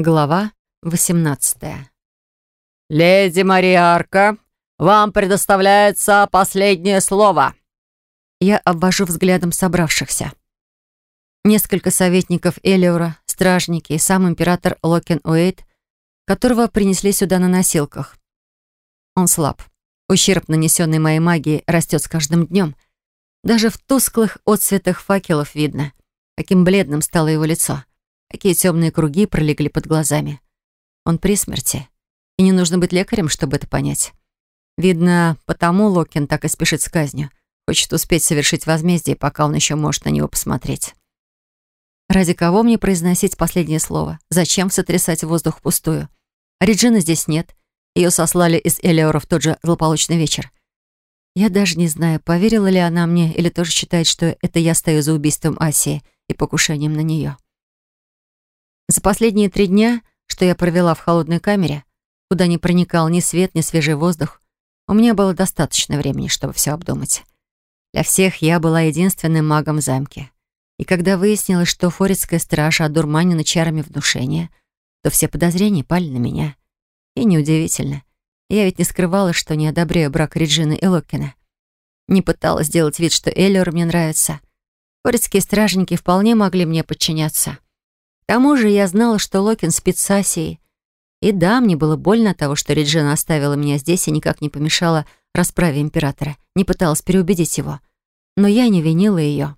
Глава 18 «Леди Мариарка, вам предоставляется последнее слово». Я обвожу взглядом собравшихся. Несколько советников Элиора, стражники и сам император Локен Уэйт, которого принесли сюда на носилках. Он слаб. Ущерб, нанесенный моей магией, растет с каждым днем. Даже в тусклых отсветах факелов видно, каким бледным стало его лицо. Какие темные круги пролегли под глазами. Он при смерти. И не нужно быть лекарем, чтобы это понять. Видно, потому Локин так и спешит с казнью. Хочет успеть совершить возмездие, пока он еще может на него посмотреть. Ради кого мне произносить последнее слово? Зачем сотрясать воздух пустую? Реджины здесь нет. Ее сослали из Элеора в тот же злополучный вечер. Я даже не знаю, поверила ли она мне или тоже считает, что это я стою за убийством Асии и покушением на нее. За последние три дня, что я провела в холодной камере, куда не проникал ни свет, ни свежий воздух, у меня было достаточно времени, чтобы все обдумать. Для всех я была единственным магом в. И когда выяснилось, что форецкая стража одурманена чарами внушения, то все подозрения пали на меня. И неудивительно. Я ведь не скрывала, что не одобряю брак Реджины и Локкина. Не пыталась сделать вид, что Эллиор мне нравится. Форецкие стражники вполне могли мне подчиняться. К тому же я знала, что Локин спит с Асией. И да, мне было больно от того, что Реджина оставила меня здесь и никак не помешала расправе императора, не пыталась переубедить его. Но я не винила ее.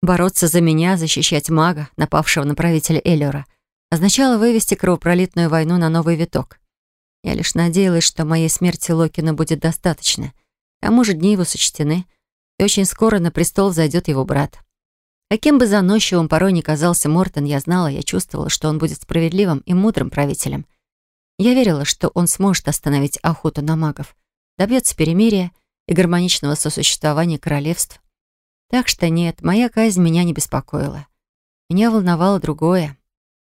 Бороться за меня, защищать мага, напавшего на правителя Эллиора, означало вывести кровопролитную войну на новый виток. Я лишь надеялась, что моей смерти Локина будет достаточно. К тому же дни его сочтены, и очень скоро на престол зайдет его брат. Каким бы заносчивым порой ни казался Мортон, я знала, я чувствовала, что он будет справедливым и мудрым правителем. Я верила, что он сможет остановить охоту на магов, добьется перемирия и гармоничного сосуществования королевств. Так что нет, моя казнь меня не беспокоила. Меня волновало другое.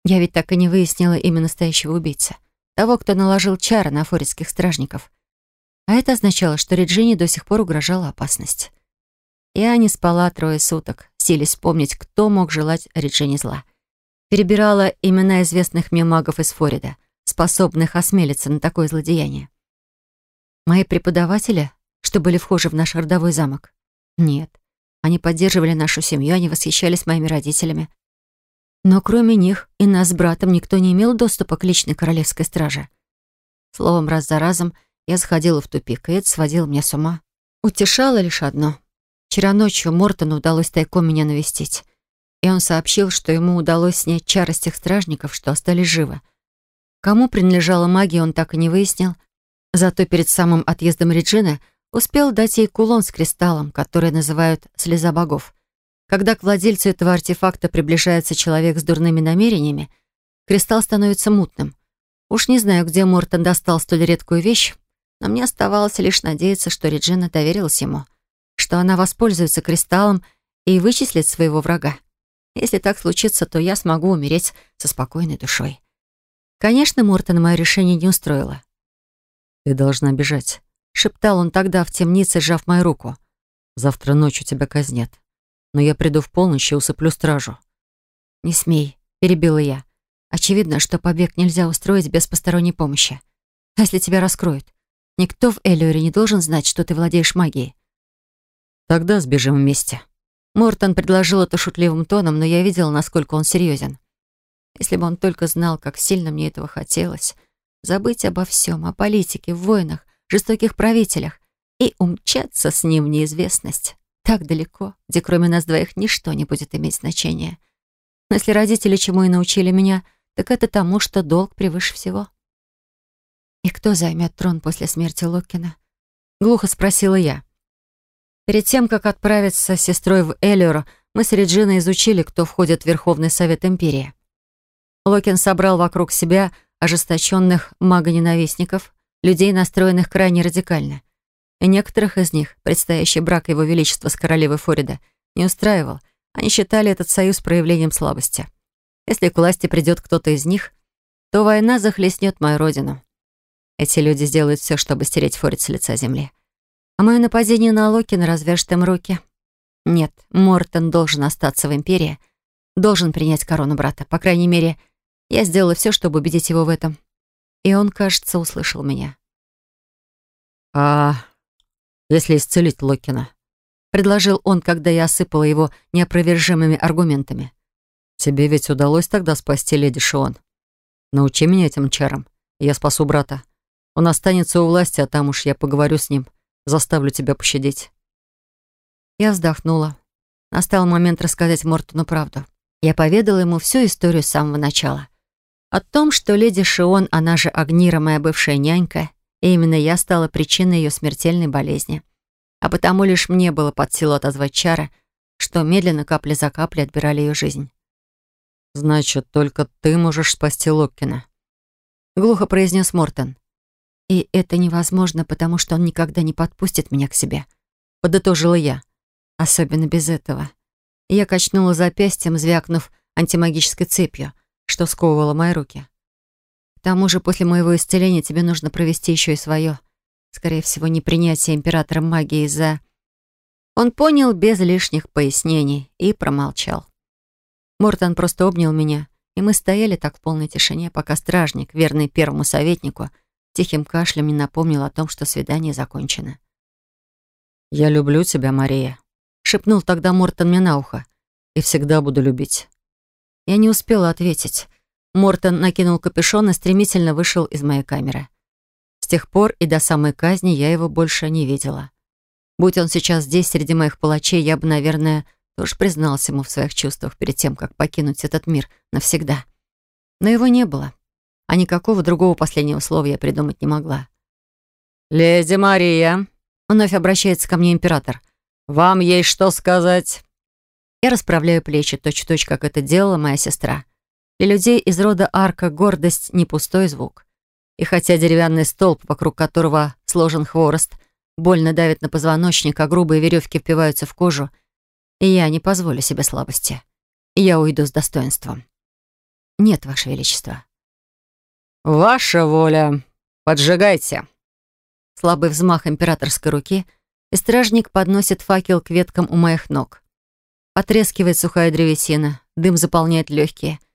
Я ведь так и не выяснила имя настоящего убийцы. Того, кто наложил чары на форецких стражников. А это означало, что Реджине до сих пор угрожала опасность. Я не спала трое суток, силясь вспомнить, кто мог желать Реджине зла. Перебирала имена известных мне магов из Форида, способных осмелиться на такое злодеяние. Мои преподаватели, что были вхожи в наш родовой замок? Нет. Они поддерживали нашу семью, они восхищались моими родителями. Но кроме них и нас с братом никто не имел доступа к личной королевской страже. Словом, раз за разом я заходила в тупик, и это сводило меня с ума. Утешало лишь одно — Вчера ночью Мортону удалось тайком меня навестить. И он сообщил, что ему удалось снять чары с тех стражников, что остались живы. Кому принадлежала магия, он так и не выяснил. Зато перед самым отъездом Реджины успел дать ей кулон с кристаллом, который называют «слеза богов». Когда к владельцу этого артефакта приближается человек с дурными намерениями, кристалл становится мутным. Уж не знаю, где Мортон достал столь редкую вещь, но мне оставалось лишь надеяться, что Реджина доверилась ему — что она воспользуется кристаллом и вычислит своего врага. Если так случится, то я смогу умереть со спокойной душой. Конечно, Мортон мое решение не устроило. «Ты должна бежать», — шептал он тогда в темнице, сжав мою руку. «Завтра ночью тебя казнят. Но я приду в полночь и усыплю стражу». «Не смей», — перебила я. «Очевидно, что побег нельзя устроить без посторонней помощи. А если тебя раскроют? Никто в Элиоре не должен знать, что ты владеешь магией. Тогда сбежим вместе». Мортон предложил это шутливым тоном, но я видела, насколько он серьезен. Если бы он только знал, как сильно мне этого хотелось. Забыть обо всем, о политике, войнах, жестоких правителях и умчаться с ним в неизвестность. Так далеко, где кроме нас двоих ничто не будет иметь значения. Но если родители чему и научили меня, так это тому, что долг превыше всего. «И кто займет трон после смерти Локкина?» Глухо спросила я. Перед тем, как отправиться с сестрой в Эллиор, мы с Реджиной изучили, кто входит в Верховный Совет Империи. Локин собрал вокруг себя ожесточенных магоненавистников, людей, настроенных крайне радикально. И некоторых из них предстоящий брак Его Величества с королевой Форида не устраивал. Они считали этот союз проявлением слабости. Если к власти придет кто-то из них, то война захлестнет мою родину. Эти люди сделают все, чтобы стереть Форид с лица земли. А мое нападение на Локина развяжет им руки. Нет, Мортон должен остаться в Империи, должен принять корону брата. По крайней мере, Я сделала все, чтобы убедить его в этом. И он, кажется, услышал меня. «А если исцелить Локина?» — предложил он, когда я осыпала его неопровержимыми аргументами. «Тебе ведь удалось тогда спасти леди Шион. Научи меня этим чарам, я спасу брата. Он останется у власти, а там уж я поговорю с ним, заставлю тебя пощадить». Я вздохнула. Настал момент рассказать Мортону правду. Я поведала ему всю историю с самого начала. О том, что леди Шион, она же Агнира, моя бывшая нянька, и именно я стала причиной ее смертельной болезни. А потому лишь мне было под силу отозвать чары, что медленно, капля за каплей, отбирали ее жизнь. «Значит, только ты можешь спасти Локкина», — глухо произнес Мортон. «И это невозможно, потому что он никогда не подпустит меня к себе», — подытожила я. «Особенно без этого». Я качнула запястьем, звякнув антимагической цепью, что сковывало мои руки. К тому же после моего исцеления тебе нужно провести еще и свое. Скорее всего, не принятие императором магии из-за... Он понял без лишних пояснений и промолчал. Мортон просто обнял меня, и мы стояли так в полной тишине, пока стражник, верный первому советнику, тихим кашлем не напомнил о том, что свидание закончено. «Я люблю тебя, Мария», — шепнул тогда Мортон мне на ухо, «и всегда буду любить». Я не успела ответить. Мортон накинул капюшон и стремительно вышел из моей камеры. С тех пор и до самой казни я его больше не видела. Будь он сейчас здесь, среди моих палачей, я бы, наверное, тоже призналась ему в своих чувствах перед тем, как покинуть этот мир навсегда. Но его не было, а никакого другого последнего слова я придумать не могла. «Леди Мария», — вновь обращается ко мне император, — «вам есть что сказать?» Я расправляю плечи, точь-в-точь, -точь, как это делала моя сестра. Для людей из рода арка гордость — не пустой звук. И хотя деревянный столб, вокруг которого сложен хворост, больно давит на позвоночник, а грубые веревки впиваются в кожу, и я не позволю себе слабости. Я уйду с достоинством. Нет, Ваше Величество. «Ваша воля. Поджигайте». Слабый взмах императорской руки, и стражник подносит факел к веткам у моих ног. Потрескивает сухая древесина, дым заполняет легкие —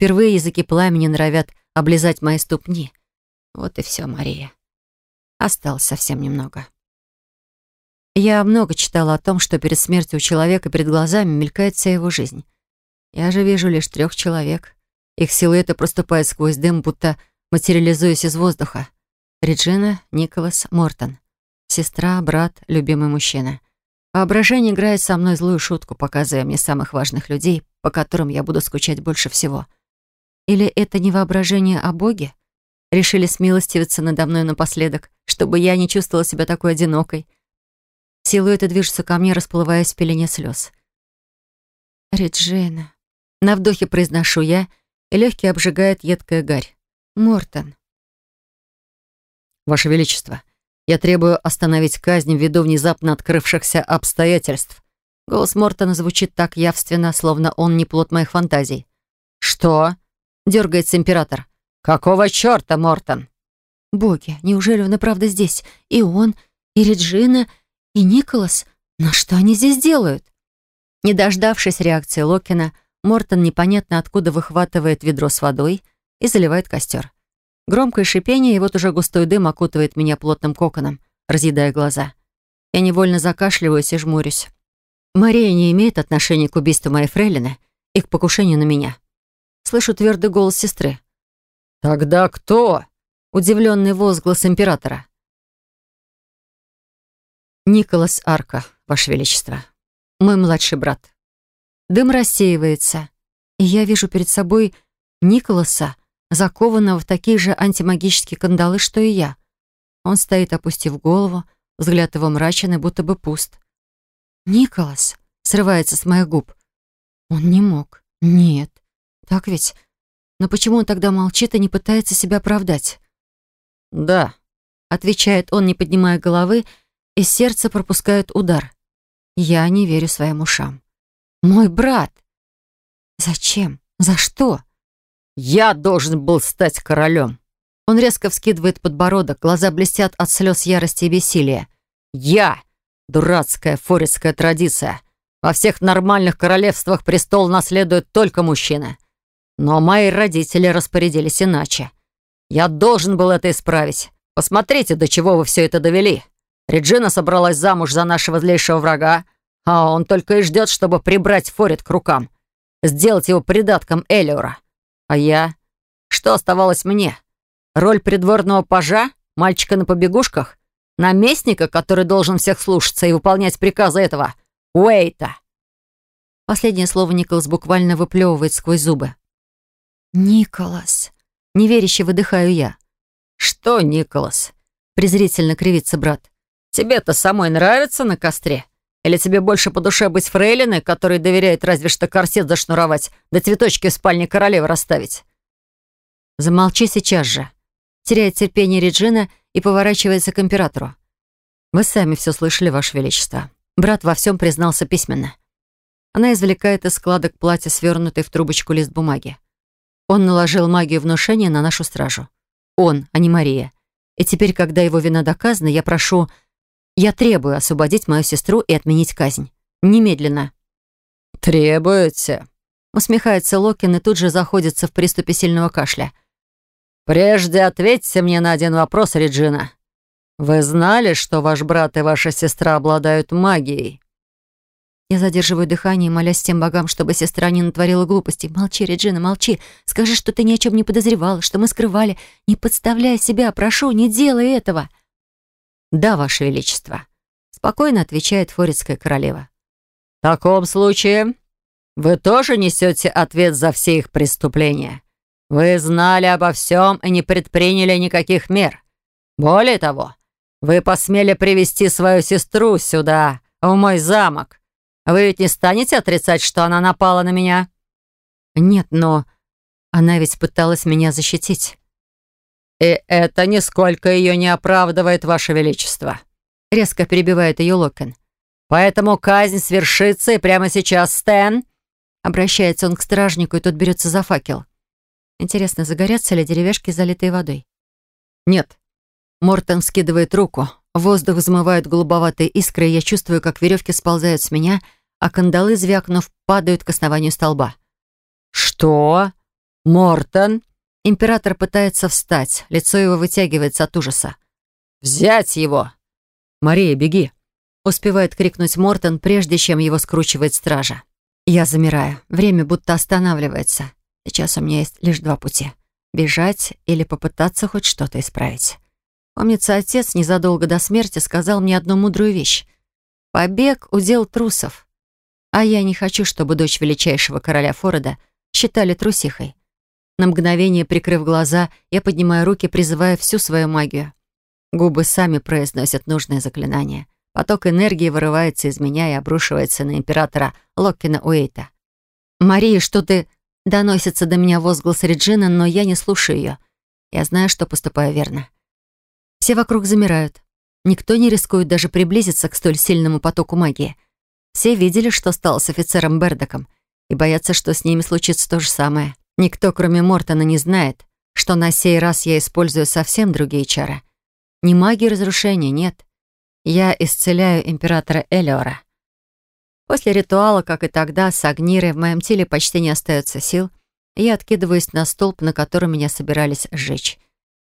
Впервые языки пламени норовят облизать мои ступни. Вот и все, Мария. Осталось совсем немного. Я много читала о том, что перед смертью у человека перед глазами мелькает вся его жизнь. Я же вижу лишь трех человек. Их силуэты проступают сквозь дым, будто материализуясь из воздуха. Реджина, Николас, Мортон. Сестра, брат, любимый мужчина. Воображение играет со мной злую шутку, показывая мне самых важных людей, по которым я буду скучать больше всего — или это не воображение о Боге? Решили смилостивиться надо мной напоследок, чтобы я не чувствовала себя такой одинокой. Силуэты движутся ко мне, расплываясь в пелене слез. «Реджина». На вдохе произношу я, и легкий обжигает едкая гарь. «Мортон». «Ваше Величество, я требую остановить казнь ввиду внезапно открывшихся обстоятельств». Голос Мортона звучит так явственно, словно он не плод моих фантазий. «Что?» дергается император. «Какого черта, Мортон?» «Боги, неужели он и правда здесь? И он, и Реджина, и Николас? Но что они здесь делают?» Не дождавшись реакции Локина, Мортон непонятно откуда выхватывает ведро с водой и заливает костер. Громкое шипение, и вот уже густой дым окутывает меня плотным коконом, разъедая глаза. Я невольно закашливаюсь и жмурюсь. Мария не имеет отношения к убийству моей фрейлины и к покушению на меня. Слышу твердый голос сестры. «Тогда кто?» Удивленный возглас императора. «Николас Арка, Ваше Величество. Мой младший брат». Дым рассеивается, и я вижу перед собой Николаса, закованного в такие же антимагические кандалы, что и я. Он стоит, опустив голову, взгляд его мрачен и будто бы пуст. «Николас!» — срывается с моих губ. Он не мог. Нет. Так ведь? Но почему он тогда молчит и не пытается себя оправдать? «Да», — отвечает он, не поднимая головы, и сердце пропускает удар. Я не верю своим ушам. «Мой брат!» «Зачем? За что?» «Я должен был стать королем!» Он резко вскидывает подбородок, глаза блестят от слез ярости и бессилия. «Я! Дурацкая форецкая традиция! Во всех нормальных королевствах престол наследует только мужчина. Но мои родители распорядились иначе. Я должен был это исправить. Посмотрите, до чего вы все это довели. Реджина собралась замуж за нашего злейшего врага, а он только и ждет, чтобы прибрать Форид к рукам, сделать его придатком Элиора. А я? Что оставалось мне? Роль придворного пажа? Мальчика на побегушках? Наместника, который должен всех слушаться и выполнять приказы этого Уэйта? Последнее слово Николас буквально выплевывает сквозь зубы. «Николас!» Неверяще выдыхаю я. «Что, Николас?» презрительно кривится брат. «Тебе-то самой нравится на костре? Или тебе больше по душе быть фрейлиной, которой доверяет разве что корсет зашнуровать, да цветочки в спальне королевы расставить?» «Замолчи сейчас же!» Теряет терпение Реджина и поворачивается к императору. «Вы сами все слышали, Ваше Величество. Брат во всем признался письменно». Она извлекает из складок платья свернутый в трубочку лист бумаги. Он наложил магию внушения на нашу стражу. Он, а не Мария. И теперь, когда его вина доказана, я прошу... Я требую освободить мою сестру и отменить казнь. Немедленно. «Требуете?» Усмехается Локин и тут же заходится в приступе сильного кашля. «Прежде ответьте мне на один вопрос, Реджина. Вы знали, что ваш брат и ваша сестра обладают магией?» Я задерживаю дыхание, молясь тем богам, чтобы сестра не натворила глупостей. «Молчи, Реджина, молчи. Скажи, что ты ни о чем не подозревала, что мы скрывали. Не подставляй себя, прошу, не делай этого». «Да, Ваше Величество», — спокойно отвечает Форецкая королева. «В таком случае вы тоже несете ответ за все их преступления. Вы знали обо всем и не предприняли никаких мер. Более того, вы посмели привести свою сестру сюда, в мой замок, вы ведь не станете отрицать, что она напала на меня?» «Нет, но она ведь пыталась меня защитить». «И это нисколько ее не оправдывает, Ваше Величество», — резко перебивает ее Локин. «Поэтому казнь свершится и прямо сейчас, Стэн...» Обращается он к стражнику, и тот берется за факел. Интересно, загорятся ли деревяшки, залитые водой? «Нет». Мортон скидывает руку. Воздух взмывает голубоватые искры, и я чувствую, как веревки сползают с меня, а кандалы, звякнув, падают к основанию столба. «Что? Мортон?» Император пытается встать, лицо его вытягивается от ужаса. «Взять его!» «Мария, беги!» Успевает крикнуть Мортон, прежде чем его скручивает стража. Я замираю. Время будто останавливается. Сейчас у меня есть лишь два пути. Бежать или попытаться хоть что-то исправить. Помнится, отец незадолго до смерти сказал мне одну мудрую вещь. «Побег — удел трусов». А я не хочу, чтобы дочь величайшего короля Форода считали трусихой. На мгновение, прикрыв глаза, я поднимаю руки, призывая всю свою магию. Губы сами произносят нужное заклинание. Поток энергии вырывается из меня и обрушивается на императора Локкина Уэйта. «Мария, что ты...» Доносится до меня возглас Реджина, но я не слушаю ее. Я знаю, что поступаю верно. Все вокруг замирают. Никто не рискует даже приблизиться к столь сильному потоку магии. Все видели, что стало с офицером Бердоком, и боятся, что с ними случится то же самое. Никто, кроме Мортона, не знает, что на сей раз я использую совсем другие чары. Не магии разрушения, нет. Я исцеляю императора Элиора. После ритуала, как и тогда, с Агнирой в моем теле почти не остается сил, я откидываюсь на столб, на котором меня собирались сжечь.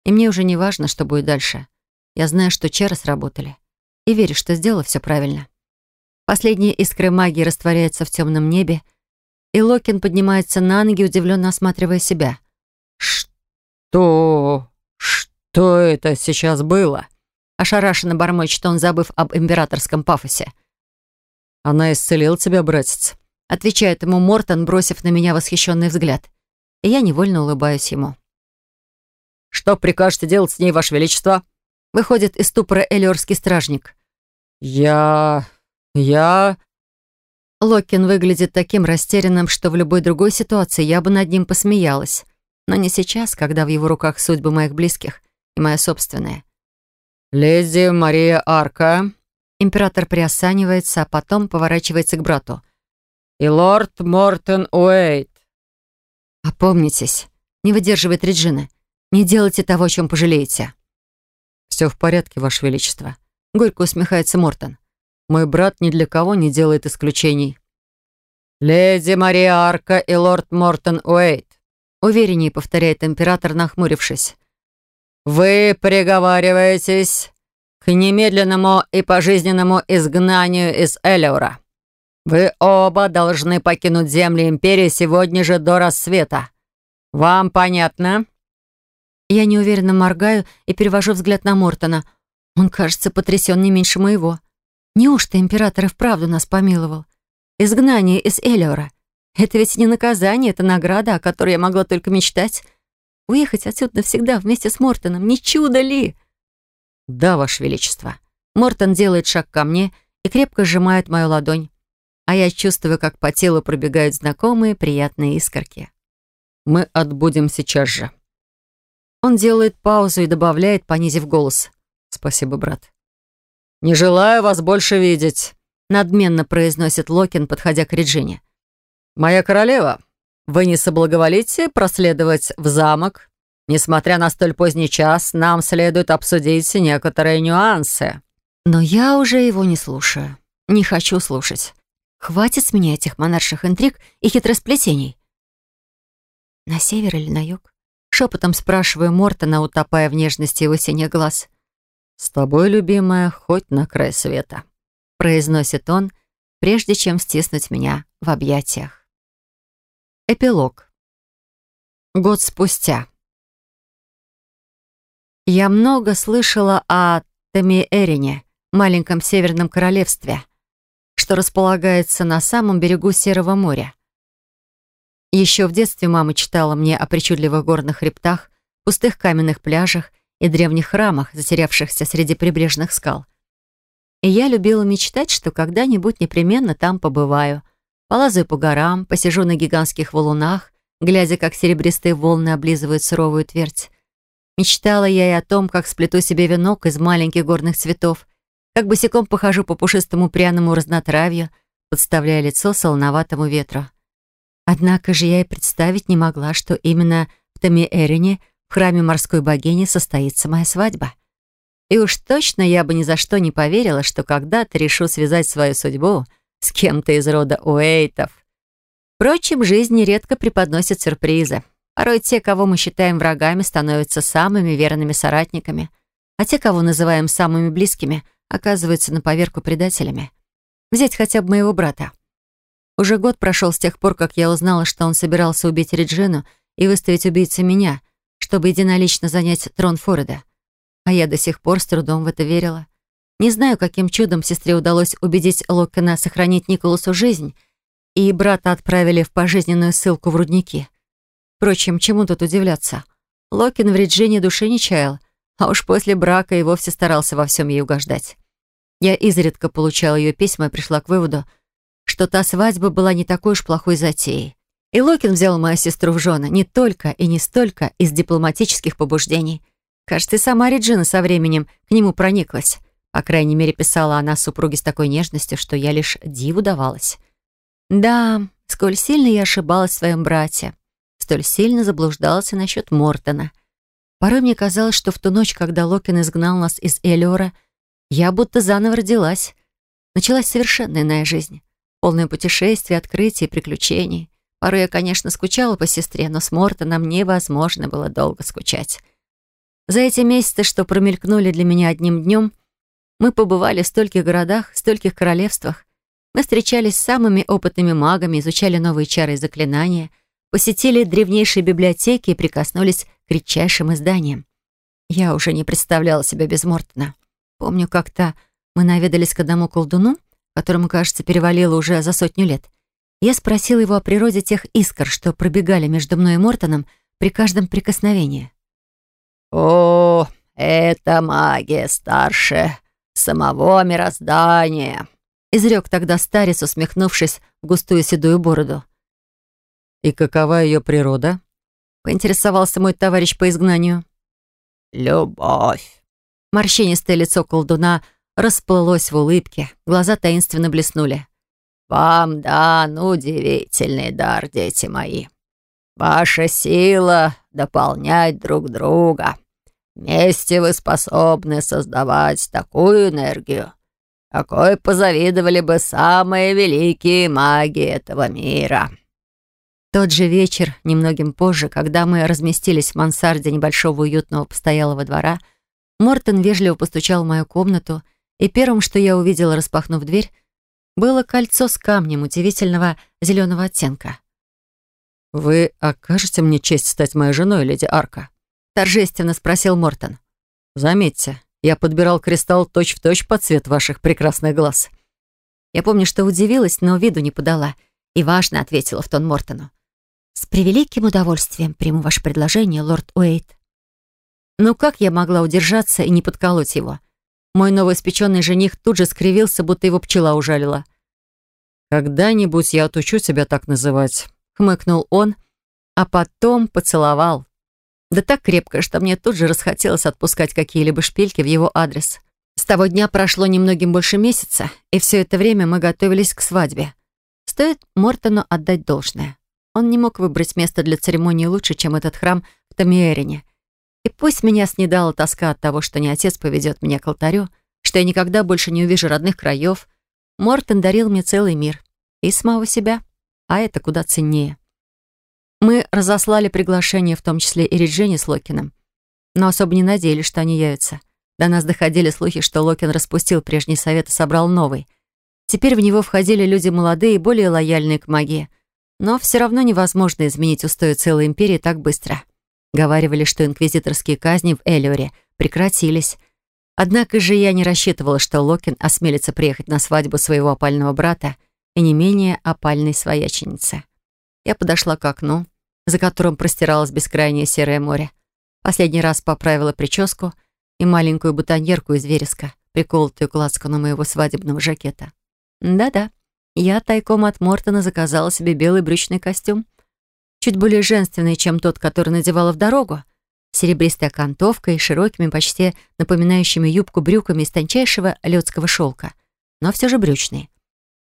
И мне уже не важно, что будет дальше. Я знаю, что чары сработали. И верю, что сделала все правильно. Последние искры магии растворяются в темном небе, и Локин поднимается на ноги, удивленно осматривая себя. «Что... что это сейчас было?» Ошарашенно бормочет он, забыв об императорском пафосе. «Она исцелила тебя, братец», — отвечает ему Мортон, бросив на меня восхищенный взгляд. И я невольно улыбаюсь ему. «Что прикажете делать с ней, Ваше Величество?» Выходит из ступора элиорский стражник. «Я... я...» Локин выглядит таким растерянным, что в любой другой ситуации я бы над ним посмеялась. Но не сейчас, когда в его руках судьбы моих близких и моя собственная. «Леди Мария Арка...» Император приосанивается, а потом поворачивается к брату. «И лорд Мортон Уэйт». «Опомнитесь», — не выдерживает Реджина. Не делайте того, о чем пожалеете». «Все в порядке, Ваше Величество», — горько усмехается Мортон. «Мой брат ни для кого не делает исключений». «Леди Мария Арка и лорд Мортон Уэйт», увереннее повторяет император, нахмурившись. «Вы приговариваетесь к немедленному и пожизненному изгнанию из Элеура. Вы оба должны покинуть земли Империи сегодня же до рассвета. Вам понятно?» Я неуверенно моргаю и перевожу взгляд на Мортона. Он, кажется, потрясен не меньше моего. Неужто император и вправду нас помиловал? Изгнание из Элеора. Это ведь не наказание, это награда, о которой я могла только мечтать. Уехать отсюда навсегда вместе с Мортоном. Не чудо ли? «Да, Ваше Величество». Мортон делает шаг ко мне и крепко сжимает мою ладонь. А я чувствую, как по телу пробегают знакомые приятные искорки. «Мы отбудем сейчас же». Он делает паузу и добавляет, понизив голос. «Спасибо, брат». «Не желаю вас больше видеть», — надменно произносит Локин, подходя к Реджине. «Моя королева, вы не соблаговолите проследовать в замок Несмотря на столь поздний час, нам следует обсудить некоторые нюансы». Но я уже его не слушаю. Не хочу слушать. Хватит с меня этих монарших интриг и хитросплетений. На север или на юг? Шепотом спрашиваю Мортона, утопая в нежности его синих глаз. «С тобой, любимая, хоть на край света», — произносит он, прежде чем стиснуть меня в объятиях. Эпилог. Год спустя. Я много слышала о Тамиэрине, маленьком северном королевстве, что располагается на самом берегу Серого моря. Еще в детстве мама читала мне о причудливых горных хребтах, пустых каменных пляжах и древних храмах, затерявшихся среди прибрежных скал. И я любила мечтать, что когда-нибудь непременно там побываю. Полазаю по горам, посижу на гигантских валунах, глядя, как серебристые волны облизывают суровую твердь, Мечтала я и о том, как сплету себе венок из маленьких горных цветов, как босиком похожу по пушистому пряному разнотравью, подставляя лицо солоноватому ветру. Однако же я и представить не могла, что именно в Тамиэрине, в храме морской богини, состоится моя свадьба. И уж точно я бы ни за что не поверила, что когда-то решу связать свою судьбу с кем-то из рода Уэйтов. Впрочем, жизнь нередко преподносит сюрпризы. Порой те, кого мы считаем врагами, становятся самыми верными соратниками, а те, кого называем самыми близкими, оказываются на поверку предателями. Взять хотя бы моего брата. Уже год прошел с тех пор, как я узнала, что он собирался убить Реджину и выставить убийцей меня, чтобы единолично занять трон Фореда. А я до сих пор с трудом в это верила. Не знаю, каким чудом сестре удалось убедить Локкена сохранить Николасу жизнь, и брата отправили в пожизненную ссылку в рудники. Впрочем, чему тут удивляться? Локин в Реджине души не чаял, а уж после брака и вовсе старался во всем ей угождать. Я изредка получала ее письма и пришла к выводу, что та свадьба была не такой уж плохой затеей. И Локин взял мою сестру в жены не только и не столько из дипломатических побуждений. Кажется, сама Реджина со временем к нему прониклась. По крайней мере, писала она супруге с такой нежностью, что я лишь диву давалась. Да, сколь сильно я ошибалась в своем брате столь сильно заблуждался насчет Мортона. Порой мне казалось, что в ту ночь, когда Локин изгнал нас из Элиора, я будто заново родилась. Началась совершенно иная жизнь. Полное путешествие, открытий, приключений. Порой я, конечно, скучала по сестре, но с Мортоном невозможно было долго скучать. За эти месяцы, что промелькнули для меня одним днем, мы побывали в стольких городах, в стольких королевствах. Мы встречались с самыми опытными магами, изучали новые чары и заклинания — посетили древнейшие библиотеки и прикоснулись к редчайшим изданиям. Я уже не представляла себя без Мортона. Помню, как-то мы наведались к одному колдуну, которому, кажется, перевалило уже за сотню лет. Я спросила его о природе тех искр, что пробегали между мной и Мортоном при каждом прикосновении. «О, это магия старше самого мироздания», изрек тогда старец, усмехнувшись в густую седую бороду. «И какова ее природа?» — поинтересовался мой товарищ по изгнанию. «Любовь». Морщинистое лицо колдуна расплылось в улыбке, глаза таинственно блеснули. «Вам дан удивительный дар, дети мои. Ваша сила — дополнять друг друга. Вместе вы способны создавать такую энергию, какой позавидовали бы самые великие маги этого мира». тот же вечер, немногим позже, когда мы разместились в мансарде небольшого уютного постоялого двора, Мортон вежливо постучал в мою комнату, и первым, что я увидела, распахнув дверь, было кольцо с камнем удивительного зеленого оттенка. «Вы окажете мне честь стать моей женой, леди Арка?» торжественно спросил Мортон. «Заметьте, я подбирал кристалл точь-в-точь точь под цвет ваших прекрасных глаз». Я помню, что удивилась, но виду не подала, и важно ответила в тон Мортону. «С превеликим удовольствием приму ваше предложение, лорд Уэйт». Ну как я могла удержаться и не подколоть его? Мой новоиспеченный жених тут же скривился, будто его пчела ужалила. «Когда-нибудь я отучу тебя так называть», — хмыкнул он, а потом поцеловал. Да так крепко, что мне тут же расхотелось отпускать какие-либо шпильки в его адрес. С того дня прошло немногим больше месяца, и все это время мы готовились к свадьбе. Стоит Мортону отдать должное. Он не мог выбрать место для церемонии лучше, чем этот храм в Тамиэрине. И пусть меня снедала тоска от того, что не отец поведет меня к алтарю, что я никогда больше не увижу родных краев, Мортон дарил мне целый мир. И самого себя. А это куда ценнее. Мы разослали приглашение, в том числе и Реджине с Локином, но особо не надеялись, что они явятся. До нас доходили слухи, что Локин распустил прежний совет и собрал новый. Теперь в него входили люди молодые и более лояльные к магии. Но все равно невозможно изменить устои целой империи так быстро. Говаривали, что инквизиторские казни в Элиоре прекратились. Однако же я не рассчитывала, что Локин осмелится приехать на свадьбу своего опального брата и не менее опальной свояченицы. Я подошла к окну, за которым простиралось бескрайнее серое море. Последний раз поправила прическу и маленькую бутоньерку из вереска, приколотую к лацкану моего свадебного жакета. Да-да, я тайком от Мортона заказала себе белый брючный костюм. Чуть более женственный, чем тот, который надевала в дорогу. Серебристая окантовка и широкими, почти напоминающими юбку брюками из тончайшего лёдского шелка. Но все же брючный.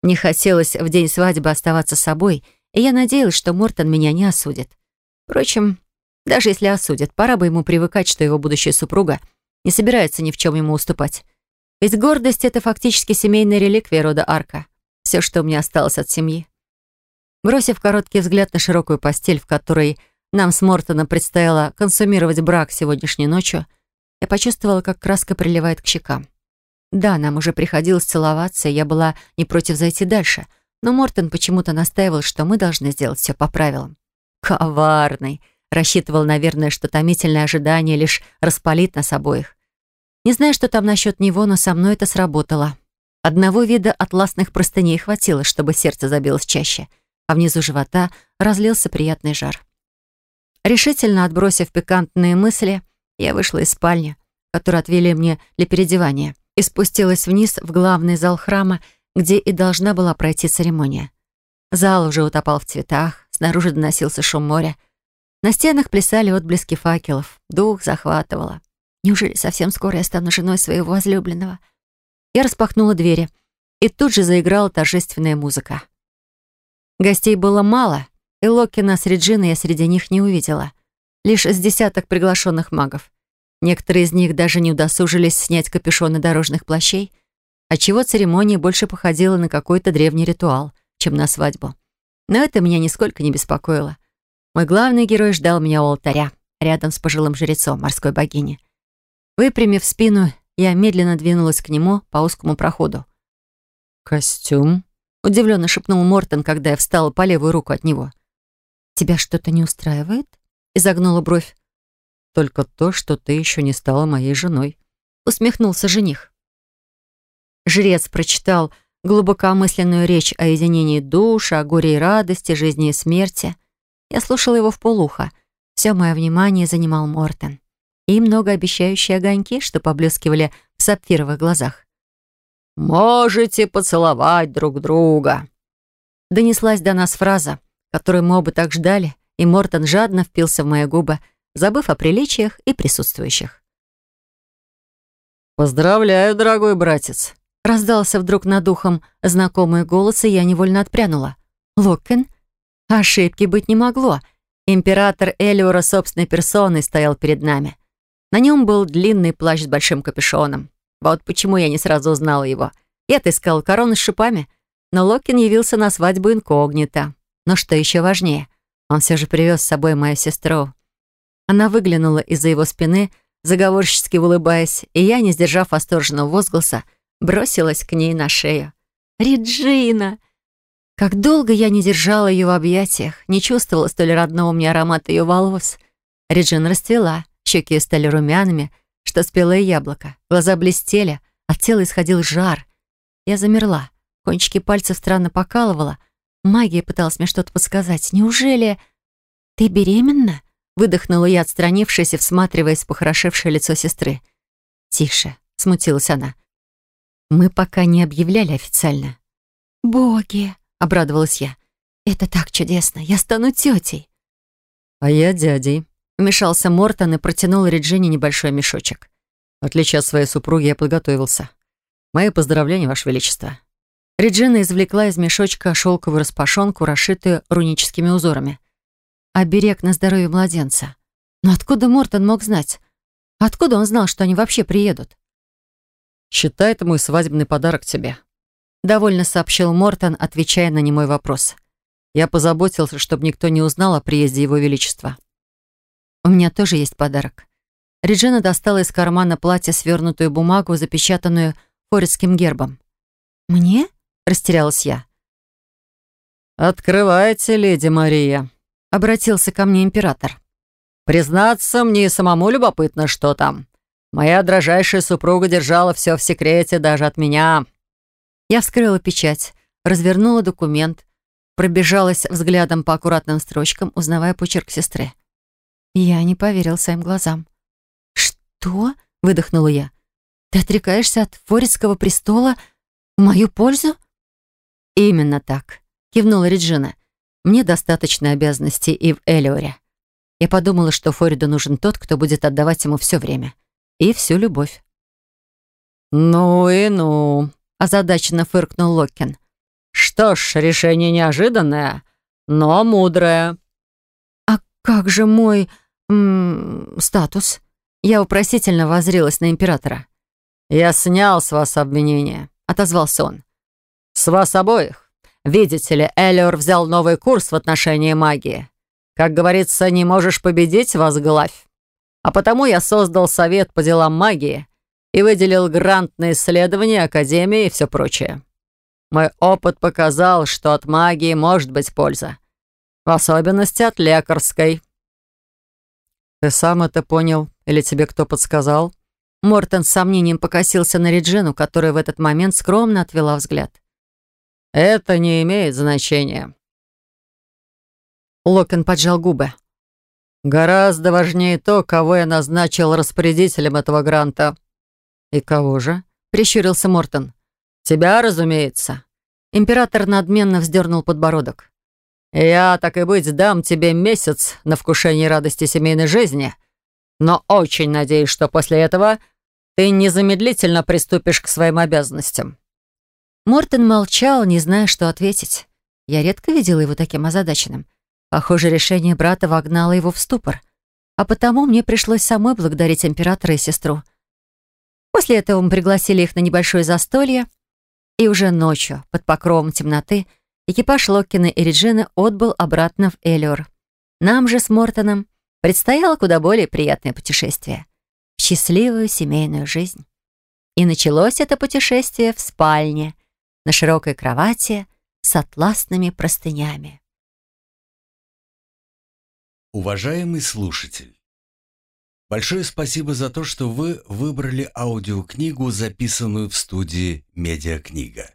Не хотелось в день свадьбы оставаться собой — и я надеялась, что Мортон меня не осудит. Впрочем, даже если осудит, пора бы ему привыкать, что его будущая супруга не собирается ни в чем ему уступать. Ведь гордость — это фактически семейная реликвия рода Арка. Все, что мне осталось от семьи. Бросив короткий взгляд на широкую постель, в которой нам с Мортоном предстояло консумировать брак сегодняшней ночью, я почувствовала, как краска приливает к щекам. Да, нам уже приходилось целоваться, и я была не против зайти дальше — но Мортон почему-то настаивал, что мы должны сделать все по правилам. Коварный. Рассчитывал, наверное, что томительное ожидание лишь распалит нас обоих. Не знаю, что там насчет него, но со мной это сработало. Одного вида атласных простыней хватило, чтобы сердце забилось чаще, а внизу живота разлился приятный жар. Решительно отбросив пикантные мысли, я вышла из спальни, которую отвели мне для переодевания, и спустилась вниз в главный зал храма, где и должна была пройти церемония. Зал уже утопал в цветах, снаружи доносился шум моря. На стенах плясали отблески факелов, дух захватывало. Неужели совсем скоро я стану женой своего возлюбленного? Я распахнула двери, и тут же заиграла торжественная музыка. Гостей было мало, и Локина с Реджиной я среди них не увидела. Лишь с десяток приглашенных магов. Некоторые из них даже не удосужились снять капюшоны дорожных плащей, отчего церемония больше походила на какой-то древний ритуал, чем на свадьбу. Но это меня нисколько не беспокоило. Мой главный герой ждал меня у алтаря, рядом с пожилым жрецом морской богини. Выпрямив спину, я медленно двинулась к нему по узкому проходу. «Костюм?» — удивленно шепнул Мортон, когда я встала по левую руку от него. «Тебя что-то не устраивает?» — изогнула бровь. «Только то, что ты еще не стала моей женой», — усмехнулся жених. Жрец прочитал глубокомысленную речь о единении душ, о горе и радости, жизни и смерти. Я слушала его в полухо. Все мое внимание занимал Мортен. И многообещающие огоньки, что поблескивали в сапфировых глазах. «Можете поцеловать друг друга», Донеслась до нас фраза, которую мы оба так ждали, и Мортон жадно впился в мои губы, забыв о приличиях и присутствующих. «Поздравляю, дорогой братец!» Раздался вдруг над ухом знакомый голос, и я невольно отпрянула. «Локкен? Ошибки быть не могло. Император Элиора собственной персоной стоял перед нами. На нем был длинный плащ с большим капюшоном. Вот почему я не сразу узнала его. Я-то искал корону с шипами, но Локкин явился на свадьбу инкогнито. Но что еще важнее, Он все же привез с собой мою сестру. Она выглянула из-за его спины, заговорщически улыбаясь, и я, не сдержав восторженного возгласа, бросилась к ней на шею. «Реджина!» Как долго я не держала ее в объятиях, не чувствовала столь родного мне аромата ее волос. Реджина расцвела, щеки стали румяными, что спелое яблоко. Глаза блестели, от тела исходил жар. Я замерла, кончики пальцев странно покалывала. Магия пыталась мне что-то подсказать. «Неужели...» «Ты беременна?» Выдохнула я, отстранившись и всматриваясь в похорошевшее лицо сестры. «Тише», — смутилась она. «Мы пока не объявляли официально». «Боги!» — обрадовалась я. «Это так чудесно! Я стану тетей!» «А я дядей», — вмешался Мортон и протянул Реджине небольшой мешочек. В отличие от своей супруги, я подготовился. Мои поздравления, Ваше Величество. Реджина извлекла из мешочка шелковую распашонку, расшитую руническими узорами оберег на здоровье младенца. Но откуда Мортон мог знать? Откуда он знал, что они вообще приедут? «Считай это мой свадебный подарок тебе», — довольно сообщил Мортон, отвечая на немой вопрос. «Я позаботился, чтобы никто не узнал о приезде Его Величества». «У меня тоже есть подарок». Реджина достала из кармана платья свернутую бумагу, запечатанную форестским гербом. «Мне?» — растерялась я. «Открывайте, леди Мария», Обратился ко мне император. «Признаться, мне самому любопытно, что там. Моя дрожайшая супруга держала все в секрете даже от меня». Я вскрыла печать, развернула документ, пробежалась взглядом по аккуратным строчкам, узнавая почерк сестры. Я не поверил своим глазам. «Что?» — выдохнула я. «Ты отрекаешься от Форецкого престола в мою пользу?» «Именно так», — кивнула Реджина. Мне достаточно обязанностей и в Элиоре. Я подумала, что Фориду нужен тот, кто будет отдавать ему все время. И всю любовь. «Ну и ну», — озадаченно фыркнул Локкин. «Что ж, решение неожиданное, но мудрое». «А как же мой... М -м, статус?» Я вопросительно возрилась на императора. «Я снял с вас обвинение», — отозвался он. «С вас обоих. Видите ли, Эллиор взял новый курс в отношении магии. Как говорится, не можешь победить, возглавь. А потому я создал совет по делам магии и выделил грант на исследования Академии и все прочее. Мой опыт показал, что от магии может быть польза. В особенности от лекарской. «Ты сам это понял? Или тебе кто подсказал?» Мортон с сомнением покосился на Реджину, которая в этот момент скромно отвела взгляд. «Это не имеет значения». Локон поджал губы. «Гораздо важнее то, кого я назначил распорядителем этого гранта». «И кого же?» — прищурился Мортон. «Тебя, разумеется». Император надменно вздернул подбородок. «Я, так и быть, дам тебе месяц на вкушение радости семейной жизни, но очень надеюсь, что после этого ты незамедлительно приступишь к своим обязанностям. Мортон молчал, не зная, что ответить. Я редко видела его таким озадаченным. Похоже, решение брата вогнало его в ступор. А потому мне пришлось самой благодарить императора и сестру. После этого мы пригласили их на небольшое застолье, и уже ночью, под покровом темноты, экипаж Локкина и Реджины отбыл обратно в Элиор. Нам же с Мортоном предстояло куда более приятное путешествие. В счастливую семейную жизнь. И началось это путешествие в спальне — на широкой кровати с атласными простынями. Уважаемый слушатель, большое спасибо за то, что вы выбрали аудиокнигу, записанную в студии «Медиакнига».